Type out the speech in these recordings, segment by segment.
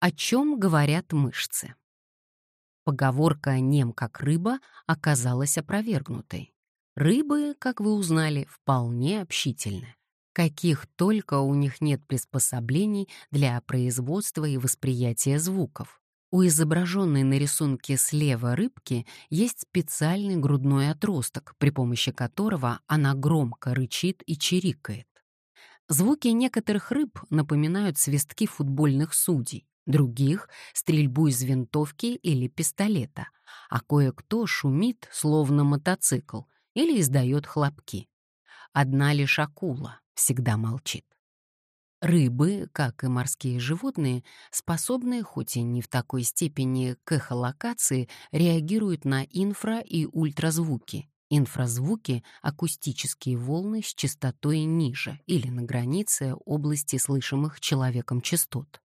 О чем говорят мышцы? Поговорка «нем как рыба» оказалась опровергнутой. Рыбы, как вы узнали, вполне общительны. Каких только у них нет приспособлений для производства и восприятия звуков. У изображенной на рисунке слева рыбки есть специальный грудной отросток, при помощи которого она громко рычит и чирикает. Звуки некоторых рыб напоминают свистки футбольных судей других — стрельбу из винтовки или пистолета, а кое-кто шумит, словно мотоцикл, или издает хлопки. Одна лишь акула всегда молчит. Рыбы, как и морские животные, способны, хоть и не в такой степени к эхолокации, реагируют на инфра- и ультразвуки. Инфразвуки — акустические волны с частотой ниже или на границе области слышимых человеком частот.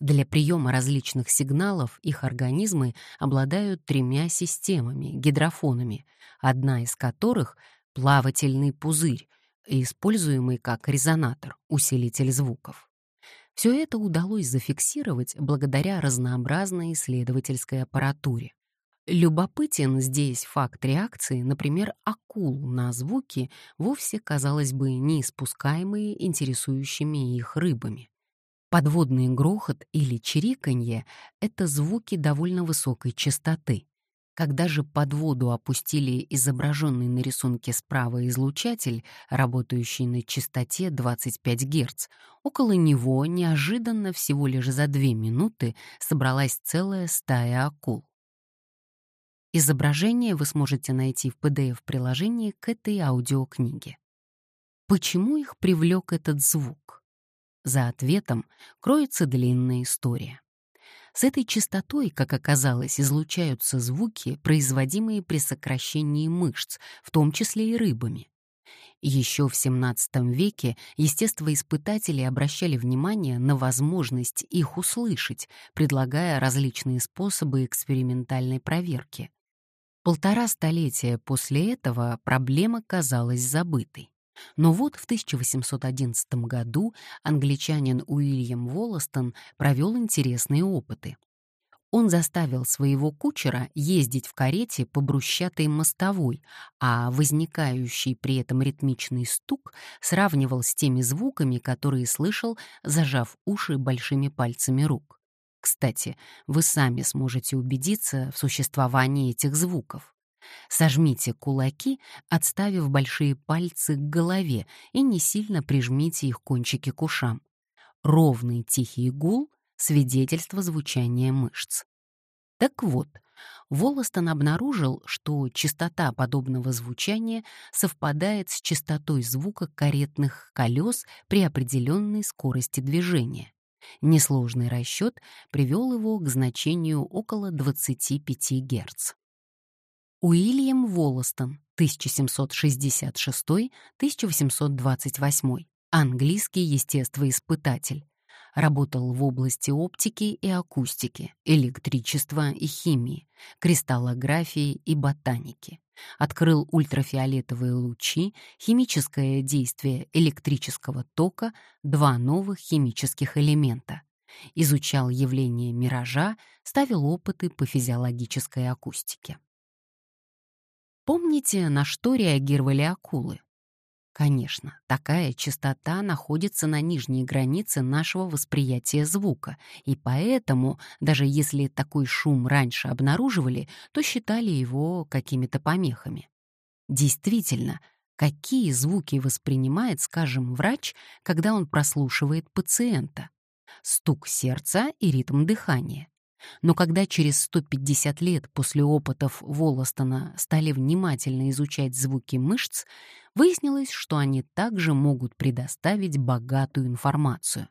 Для приема различных сигналов их организмы обладают тремя системами, гидрофонами, одна из которых — плавательный пузырь, используемый как резонатор, усилитель звуков. Все это удалось зафиксировать благодаря разнообразной исследовательской аппаратуре. Любопытен здесь факт реакции, например, акул на звуки, вовсе, казалось бы, не испускаемые интересующими их рыбами. Подводный грохот или чириканье — это звуки довольно высокой частоты. Когда же под воду опустили изображенный на рисунке справа излучатель, работающий на частоте 25 Гц, около него неожиданно всего лишь за две минуты собралась целая стая акул. Изображение вы сможете найти в PDF-приложении к этой аудиокниге. Почему их привлек этот звук? За ответом кроется длинная история. С этой частотой, как оказалось, излучаются звуки, производимые при сокращении мышц, в том числе и рыбами. Еще в XVII веке естествоиспытатели обращали внимание на возможность их услышать, предлагая различные способы экспериментальной проверки. Полтора столетия после этого проблема казалась забытой. Но вот в 1811 году англичанин Уильям Волластон провел интересные опыты. Он заставил своего кучера ездить в карете по брусчатой мостовой, а возникающий при этом ритмичный стук сравнивал с теми звуками, которые слышал, зажав уши большими пальцами рук. Кстати, вы сами сможете убедиться в существовании этих звуков. Сожмите кулаки, отставив большие пальцы к голове и не сильно прижмите их кончики к ушам. Ровный тихий гул — свидетельство звучания мышц. Так вот, Волостон обнаружил, что частота подобного звучания совпадает с частотой звука каретных колес при определенной скорости движения. Несложный расчет привел его к значению около 25 Гц. Уильям Волластон, 1766-1828, английский естествоиспытатель. Работал в области оптики и акустики, электричества и химии, кристаллографии и ботаники. Открыл ультрафиолетовые лучи, химическое действие электрического тока, два новых химических элемента. Изучал явление миража, ставил опыты по физиологической акустике. Помните, на что реагировали акулы? Конечно, такая частота находится на нижней границе нашего восприятия звука, и поэтому, даже если такой шум раньше обнаруживали, то считали его какими-то помехами. Действительно, какие звуки воспринимает, скажем, врач, когда он прослушивает пациента? Стук сердца и ритм дыхания. Но когда через 150 лет после опытов Волостона стали внимательно изучать звуки мышц, выяснилось, что они также могут предоставить богатую информацию.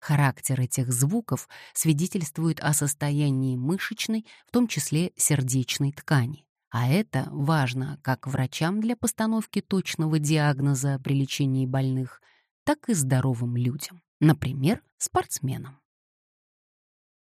Характер этих звуков свидетельствует о состоянии мышечной, в том числе сердечной ткани. А это важно как врачам для постановки точного диагноза при лечении больных, так и здоровым людям, например, спортсменам.